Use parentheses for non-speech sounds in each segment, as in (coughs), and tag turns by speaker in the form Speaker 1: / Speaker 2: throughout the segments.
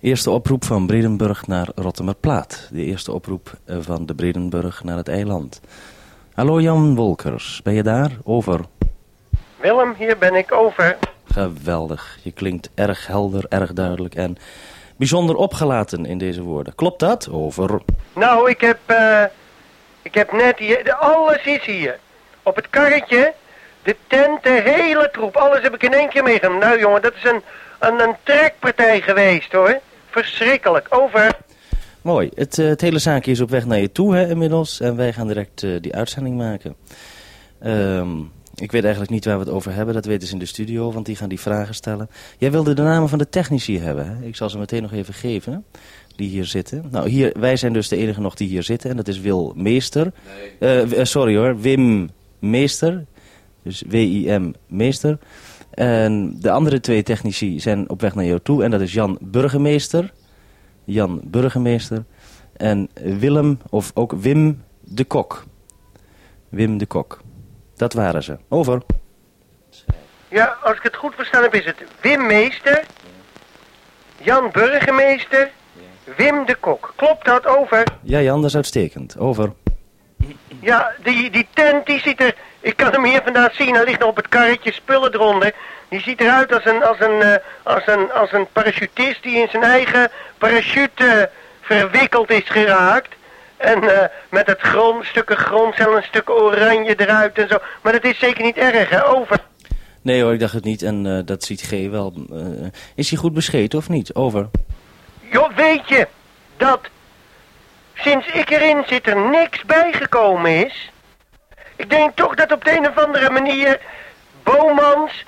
Speaker 1: Eerste oproep van Bredenburg naar Rottemerplaat. De eerste oproep eh, van de Bredenburg naar het eiland. Hallo Jan Wolkers, ben je daar? Over.
Speaker 2: Willem, hier ben ik over.
Speaker 1: Geweldig. Je klinkt erg helder, erg duidelijk en bijzonder opgelaten in deze woorden. Klopt dat? Over.
Speaker 2: Nou, ik heb, eh, ik heb net hier, alles is hier. Op het karretje, de tent, de hele troep, alles heb ik in één keer meegenomen. Nou jongen, dat is een, een, een trekpartij geweest hoor. Verschrikkelijk. Over.
Speaker 1: Mooi. Het, eh, het hele zaakje is op weg naar je toe hè, inmiddels. En wij gaan direct eh, die uitzending maken. Ehm, ik weet eigenlijk niet waar we het over hebben. Dat weten ze in de studio, want die gaan die vragen stellen. Jij wilde de namen van de technici hebben. Hè? Ik zal ze meteen nog even geven. Die hier zitten. Nou, hier, wij zijn dus de enige nog die hier zitten. En dat is Wil Meester. Eh, w- eh, sorry hoor, Wim Meester. Dus W-I-M Meester. En de andere twee technici zijn op weg naar jou toe. En dat is Jan Burgemeester. Jan Burgemeester. En Willem, of ook Wim de Kok. Wim de Kok. Dat waren ze. Over.
Speaker 2: Ja, als ik het goed verstaan heb is het Wim Meester, Jan Burgemeester, Wim de Kok. Klopt dat? Over.
Speaker 1: Ja, Jan, dat is uitstekend. Over.
Speaker 2: Ja, die, die tent die ziet er... Ik kan hem hier vandaan zien. Hij ligt nog op het karretje, spullen eronder. Die ziet eruit als een, als een, eh, als een, als een parachutist die in zijn eigen parachute eh, verwikkeld is geraakt. En eh, met het grond, stukken grond, zelfs een stuk oranje eruit en zo. Maar dat is zeker niet erg, hè? Over.
Speaker 1: Nee hoor, ik dacht het niet. En dat ziet G wel. is hij goed bescheten of niet? Over.
Speaker 2: Joh, weet je dat sinds ik erin zit er niks bijgekomen is? Ik denk toch dat op de een of andere manier Bomans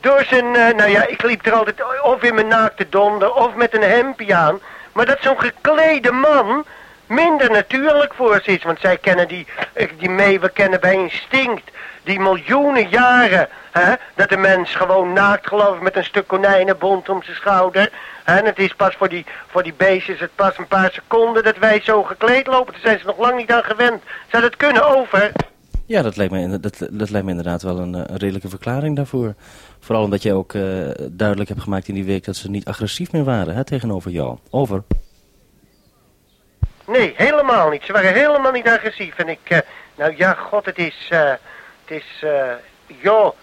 Speaker 2: door zijn... eh, nou ja, ik liep er altijd of in mijn naakte donder of met een hempje aan. Maar dat zo'n geklede man minder natuurlijk voor ze is. Want zij kennen die, eh, die mee, we kennen bij instinct die miljoenen jaren, hè, dat de mens gewoon naakt geloof met een stuk konijnenbont om zijn schouder. En het is pas voor die, voor die beestjes het pas een paar seconden dat wij zo gekleed lopen. Daar zijn ze nog lang niet aan gewend. Zou dat kunnen over?
Speaker 1: Ja, dat lijkt me, dat, dat lijkt me inderdaad wel een, eh, redelijke verklaring daarvoor. Vooral omdat jij ook eh, duidelijk hebt gemaakt in die week dat ze niet agressief meer waren hè, tegenover jou. Over.
Speaker 2: Nee, helemaal niet. Ze waren helemaal niet agressief. En ik, eh, nou ja, god, het is, eh, het is, joh,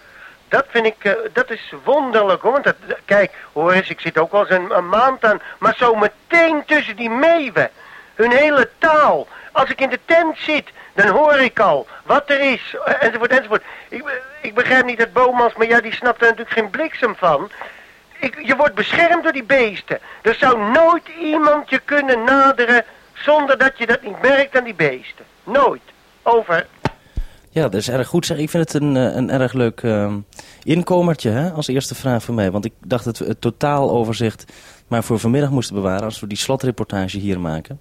Speaker 2: dat vind ik, dat is wonderlijk hoor. Want dat, kijk, hoor eens, ik zit ook al eens een, een maand aan, maar zo meteen tussen die meeuwen, hun hele taal. Als ik in de tent zit, dan hoor ik al wat er is, enzovoort, enzovoort. Ik, ik begrijp niet dat Bomans, maar ja, die snapt er natuurlijk geen bliksem van. Je wordt beschermd door die beesten. Er zou nooit iemand je kunnen naderen zonder dat je dat niet merkt aan die beesten. Nooit. Over.
Speaker 1: Ja, dat is erg goed. Ik vind het een, eh, een erg leuk eh, inkomertje hè, als eerste vraag voor mij. Want ik dacht dat we het totaaloverzicht maar voor vanmiddag moesten bewaren als we die slotreportage hier maken.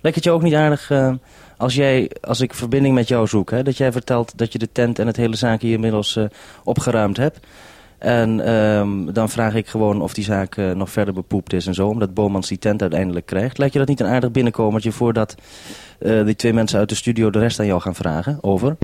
Speaker 1: Lijkt het je ook niet aardig eh, als, jij, als ik verbinding met jou zoek, hè, dat jij vertelt dat je de tent en het hele zaak hier inmiddels eh, opgeruimd hebt. En ehm, dan vraag ik gewoon of die zaak nog verder bepoept is en zo, omdat Bomans die tent uiteindelijk krijgt. Lijkt je dat niet een aardig binnenkomertje voordat die twee mensen uit de studio de rest aan jou gaan vragen? Over.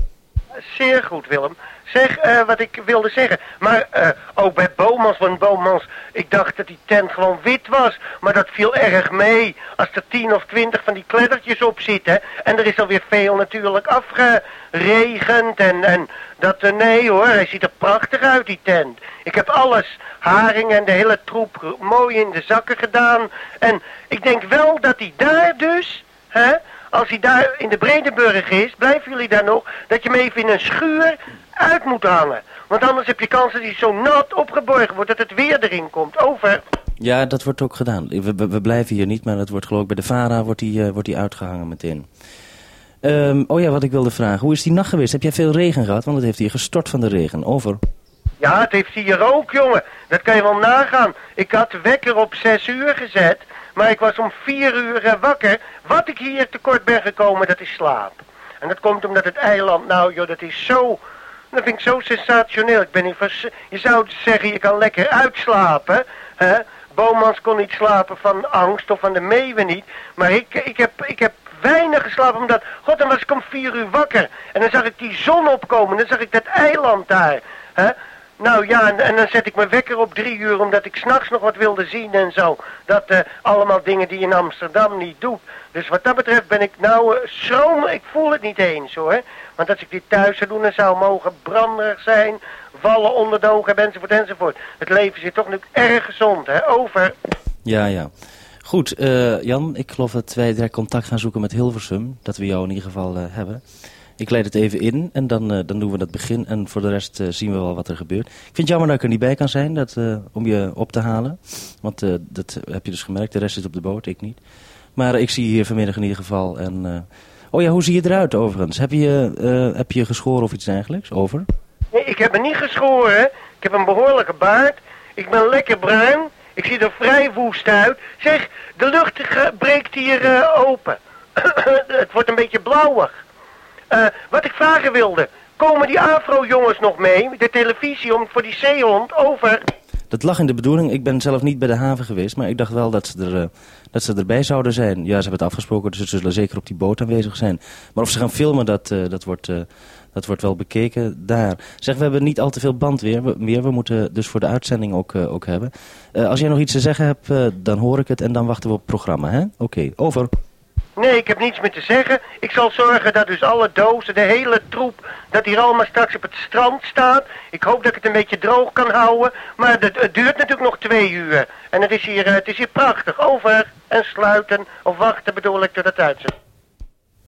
Speaker 2: Zeer goed, Willem. Zeg eh, wat ik wilde zeggen. Maar eh, ook bij Bomans, want Bomans, ik dacht dat die tent gewoon wit was. Maar dat viel erg mee. Als er tien of twintig van die kleddertjes op zitten. En er is alweer veel natuurlijk afgeregend. En, en dat, eh, nee hoor, hij ziet er prachtig uit, die tent. Ik heb alles, haring en de hele troep, mooi in de zakken gedaan. En ik denk wel dat hij daar dus, hè, als hij daar in de Bredeburg is, blijven jullie daar nog, dat je hem even in een schuur uit moet hangen. Want anders heb je kans dat hij zo nat opgeborgen wordt dat het weer erin komt. Over.
Speaker 1: Ja, dat wordt ook gedaan. We, we, we blijven hier niet, maar het wordt geloof ik bij de VARA wordt die, eh, wordt die uitgehangen meteen. Ehm, oh ja, wat ik wilde vragen. Hoe is die nacht geweest? Heb jij veel regen gehad? Want het heeft hier gestort van de regen. Over.
Speaker 2: Ja, het heeft hier ook, jongen. Dat kan je wel nagaan. Ik had de wekker op zes uur gezet, maar ik was om vier uur eh, wakker. Wat ik hier tekort ben gekomen, dat is slaap. En dat komt omdat het eiland, nou joh, dat is zo... Dat vind ik zo sensationeel. Ik ben Je zou zeggen, je kan lekker uitslapen. Hè? Bomans kon niet slapen van angst of van de meeuwen niet. Maar ik, ik, heb, ik heb weinig geslapen omdat... God, dan was ik om vier uur wakker. En dan zag ik die zon opkomen. Dan zag ik dat eiland daar. Hè? Nou ja, en, dan zet ik mijn wekker op drie uur omdat ik s'nachts nog wat wilde zien en zo. Dat eh, allemaal dingen die je in Amsterdam niet doet. Dus wat dat betreft ben ik nou uh, schroom, ik voel het niet eens hoor. Want als ik dit thuis zou doen, dan zou mogen branderig zijn, vallen onder de ogen enzovoort enzovoort. Het leven zit toch nu erg gezond hè, over.
Speaker 1: Ja, ja. Goed, uh, Jan, ik geloof dat wij direct contact gaan zoeken met Hilversum. Dat we jou in ieder geval hebben. Ik leid het even in en dan, uh, dan doen we het begin. En voor de rest uh, zien we wel wat er gebeurt. Ik vind het jammer dat ik er niet bij kan zijn dat, uh, om je op te halen. Want dat heb je dus gemerkt. De rest zit op de boot, ik niet. Maar ik zie je hier vanmiddag in ieder geval. En, oh ja, hoe zie je eruit overigens? Heb je, heb je geschoren of iets dergelijks? Over?
Speaker 2: Nee, ik heb me niet geschoren. Ik heb een behoorlijke baard. Ik ben lekker bruin. Ik zie er vrij woest uit. Zeg, de lucht breekt hier open. (coughs) het wordt een beetje blauwig. Uh, wat ik vragen wilde. Komen die afro-jongens nog mee? De televisie om, voor die zeehond over...
Speaker 1: Dat lag in de bedoeling. Ik ben zelf niet bij de haven geweest. Maar ik dacht wel dat ze, er, uh, dat ze erbij zouden zijn. Ja, ze hebben het afgesproken. Dus ze zullen zeker op die boot aanwezig zijn. Maar of ze gaan filmen, dat, uh, dat, wordt, dat wordt wel bekeken daar. Zeg, we hebben niet al te veel band weer. We, meer. we moeten dus voor de uitzending ook, ook hebben. als jij nog iets te zeggen hebt, dan hoor ik het. En dan wachten we op het programma. Oké, over.
Speaker 2: Nee, ik heb niets meer te zeggen. Ik zal zorgen dat dus alle dozen, de hele troep, dat hier allemaal straks op het strand staat. Ik hoop dat ik het een beetje droog kan houden. Maar het, duurt natuurlijk nog twee uur. En het is hier, het is hier prachtig. Over en sluiten, of wachten bedoel ik tot het uitzet.